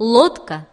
лодка.